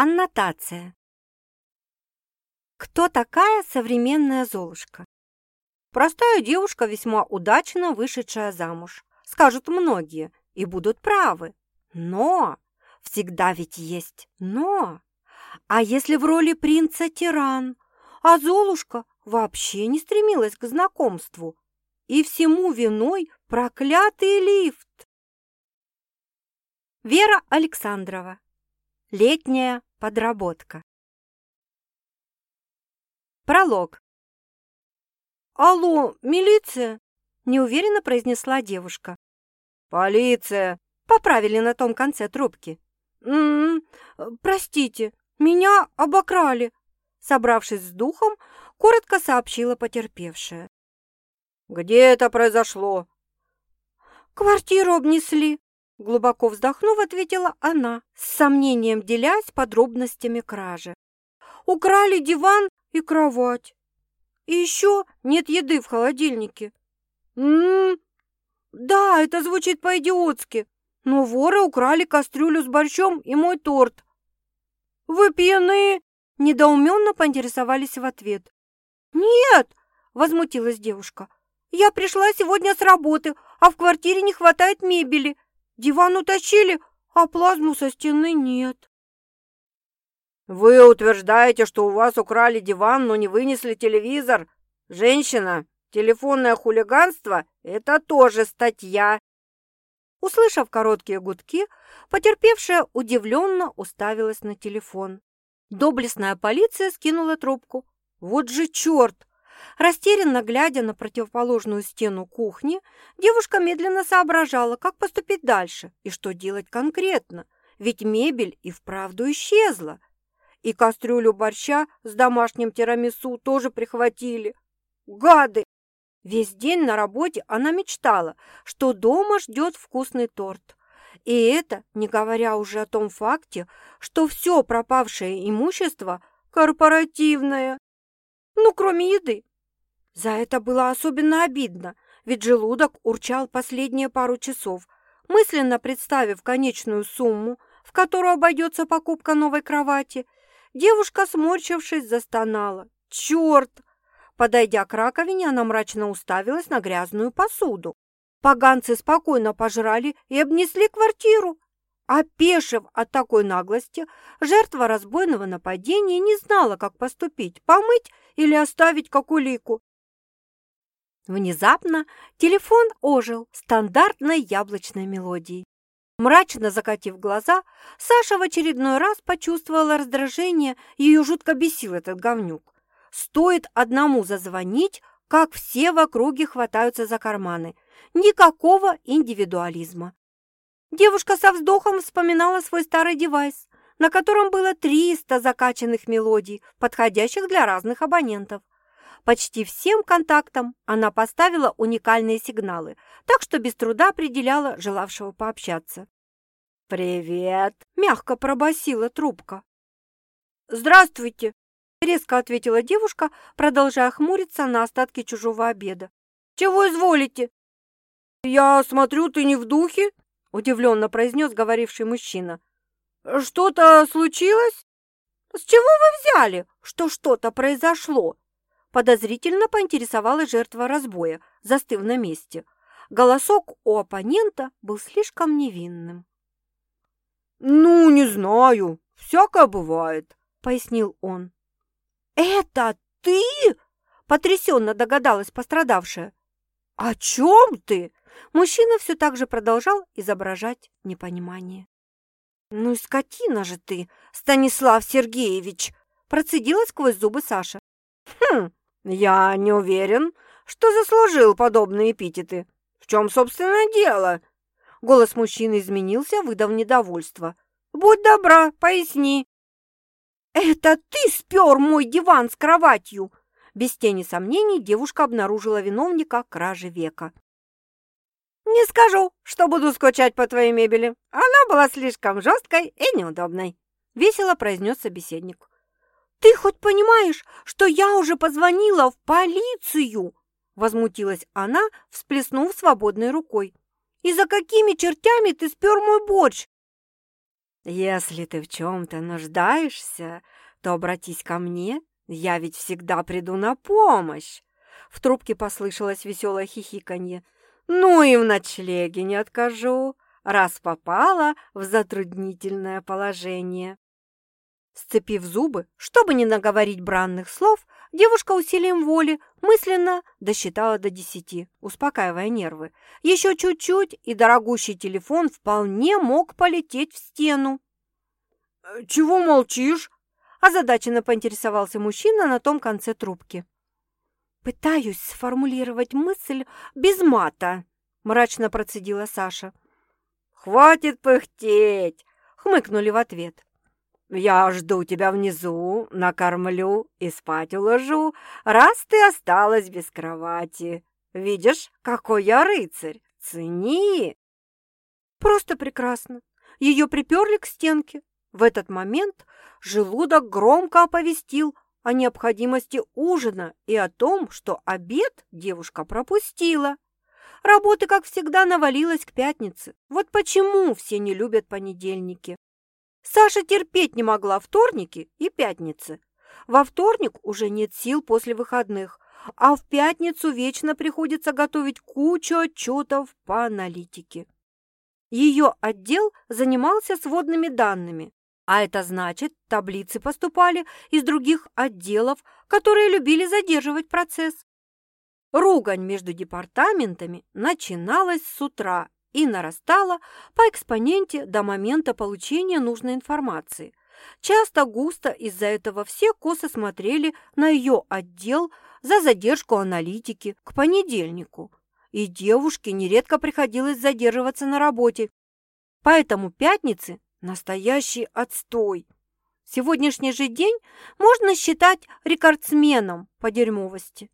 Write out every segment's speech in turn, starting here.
Аннотация. Кто такая современная Золушка? Простая девушка, весьма удачно вышедшая замуж. Скажут многие, и будут правы. Но! Всегда ведь есть «но». А если в роли принца тиран? А Золушка вообще не стремилась к знакомству. И всему виной проклятый лифт. Вера Александрова. Летняя Подработка. Пролог. «Алло, милиция?» – неуверенно произнесла девушка. «Полиция!» – поправили на том конце трубки. «М -м, «Простите, меня обокрали!» Собравшись с духом, коротко сообщила потерпевшая. «Где это произошло?» «Квартиру обнесли», Глубоко вздохнув, ответила она, с сомнением делясь подробностями кражи. Украли диван и кровать. И еще нет еды в холодильнике. М-м, да, это звучит по-идиотски, но воры украли кастрюлю с борщом и мой торт. Вы пьяны? Недоуменно поинтересовались в ответ. Нет, возмутилась девушка. Я пришла сегодня с работы, а в квартире не хватает мебели. Диван утащили, а плазму со стены нет. Вы утверждаете, что у вас украли диван, но не вынесли телевизор? Женщина, телефонное хулиганство – это тоже статья. Услышав короткие гудки, потерпевшая удивленно уставилась на телефон. Доблестная полиция скинула трубку. Вот же черт! Растерянно глядя на противоположную стену кухни, девушка медленно соображала, как поступить дальше и что делать конкретно, ведь мебель и вправду исчезла. И кастрюлю борща с домашним тирамису тоже прихватили. Гады! Весь день на работе она мечтала, что дома ждет вкусный торт. И это не говоря уже о том факте, что все пропавшее имущество корпоративное. Ну, кроме еды. За это было особенно обидно, ведь желудок урчал последние пару часов, мысленно представив конечную сумму, в которую обойдется покупка новой кровати. Девушка, сморчившись, застонала. «Черт!» Подойдя к раковине, она мрачно уставилась на грязную посуду. Поганцы спокойно пожрали и обнесли квартиру. Опешив от такой наглости, жертва разбойного нападения не знала, как поступить, помыть или оставить как улику. Внезапно телефон ожил стандартной яблочной мелодией. Мрачно закатив глаза, Саша в очередной раз почувствовала раздражение, ее жутко бесил этот говнюк. Стоит одному зазвонить, как все в округе хватаются за карманы. Никакого индивидуализма. Девушка со вздохом вспоминала свой старый девайс, на котором было 300 закачанных мелодий, подходящих для разных абонентов. Почти всем контактам она поставила уникальные сигналы, так что без труда определяла желавшего пообщаться. «Привет!» – мягко пробасила трубка. «Здравствуйте!» – резко ответила девушка, продолжая хмуриться на остатки чужого обеда. «Чего изволите?» «Я смотрю, ты не в духе?» – удивленно произнес говоривший мужчина. «Что-то случилось?» «С чего вы взяли, что что-то произошло?» Подозрительно поинтересовалась жертва разбоя, застыв на месте. Голосок у оппонента был слишком невинным. «Ну, не знаю, всякое бывает», — пояснил он. «Это ты?» — потрясенно догадалась пострадавшая. «О чем ты?» Мужчина все так же продолжал изображать непонимание. «Ну и скотина же ты, Станислав Сергеевич!» процедила сквозь зубы Саша. «Хм, «Я не уверен, что заслужил подобные эпитеты. В чем, собственно, дело?» Голос мужчины изменился, выдав недовольство. «Будь добра, поясни». «Это ты спер мой диван с кроватью!» Без тени сомнений девушка обнаружила виновника кражи века. «Не скажу, что буду скучать по твоей мебели. Она была слишком жесткой и неудобной», — весело произнес собеседник. «Ты хоть понимаешь, что я уже позвонила в полицию?» Возмутилась она, всплеснув свободной рукой. «И за какими чертями ты спер мой борщ?» Если ты в чем-то нуждаешься, то обратись ко мне, я ведь всегда приду на помощь. В трубке послышалось веселое хихиканье. Ну и в ночлеге не откажу, раз попала в затруднительное положение. Сцепив зубы, чтобы не наговорить бранных слов, девушка усилием воли мысленно досчитала до десяти, успокаивая нервы. Еще чуть-чуть, и дорогущий телефон вполне мог полететь в стену. «Э, «Чего молчишь?» – озадаченно поинтересовался мужчина на том конце трубки. «Пытаюсь сформулировать мысль без мата», – мрачно процедила Саша. «Хватит пыхтеть!» – хмыкнули в ответ. Я жду тебя внизу, накормлю и спать уложу, раз ты осталась без кровати. Видишь, какой я рыцарь, цени!» Просто прекрасно. Ее приперли к стенке. В этот момент желудок громко оповестил о необходимости ужина и о том, что обед девушка пропустила. Работы, как всегда, навалилась к пятнице. Вот почему все не любят понедельники. Саша терпеть не могла вторники и пятницы. Во вторник уже нет сил после выходных, а в пятницу вечно приходится готовить кучу отчетов по аналитике. Ее отдел занимался сводными данными, а это значит, таблицы поступали из других отделов, которые любили задерживать процесс. Ругань между департаментами начиналась с утра и нарастала по экспоненте до момента получения нужной информации. Часто густо из-за этого все косо смотрели на ее отдел за задержку аналитики к понедельнику, и девушке нередко приходилось задерживаться на работе. Поэтому пятницы – настоящий отстой. Сегодняшний же день можно считать рекордсменом по дерьмовости.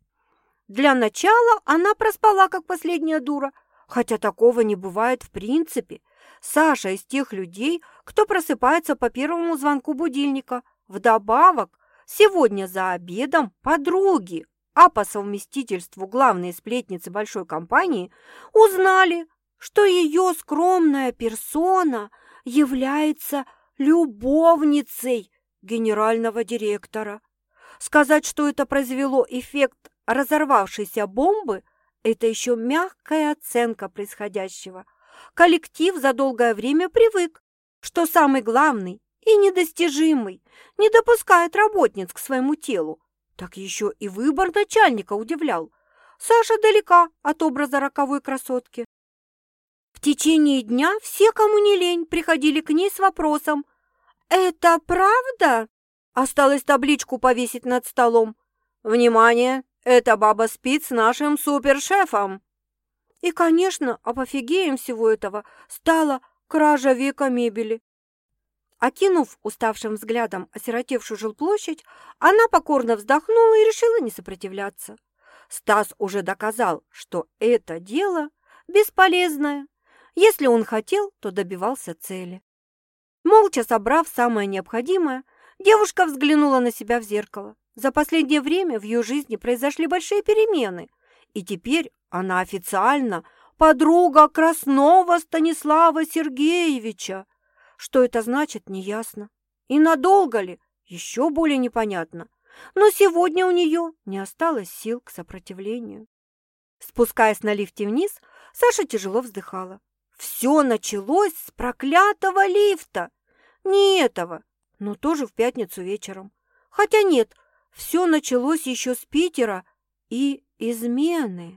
Для начала она проспала, как последняя дура – Хотя такого не бывает в принципе. Саша из тех людей, кто просыпается по первому звонку будильника. Вдобавок, сегодня за обедом подруги, а по совместительству главные сплетницы большой компании, узнали, что ее скромная персона является любовницей генерального директора. Сказать, что это произвело эффект разорвавшейся бомбы – это еще мягкая оценка происходящего. Коллектив за долгое время привык, что самый главный и недостижимый не допускает работниц к своему телу. Так еще и выбор начальника удивлял. Саша далека от образа роковой красотки. В течение дня все, кому не лень, приходили к ней с вопросом «Это правда?» Осталось табличку повесить над столом. «Внимание! Эта баба спит с нашим супершефом. И, конечно, апофигеем всего этого стала кража века мебели. Окинув уставшим взглядом осиротевшую жилплощадь, она покорно вздохнула и решила не сопротивляться. Стас уже доказал, что это дело бесполезное. Если он хотел, то добивался цели. Молча собрав самое необходимое, девушка взглянула на себя в зеркало. За последнее время в ее жизни произошли большие перемены, и теперь она официально подруга Краснова Станислава Сергеевича. Что это значит, неясно. И надолго ли, еще более непонятно. Но сегодня у нее не осталось сил к сопротивлению. Спускаясь на лифте вниз, Саша тяжело вздыхала. Все началось с проклятого лифта. Не этого, но тоже в пятницу вечером. Хотя нет, все началось еще с Питера и измены.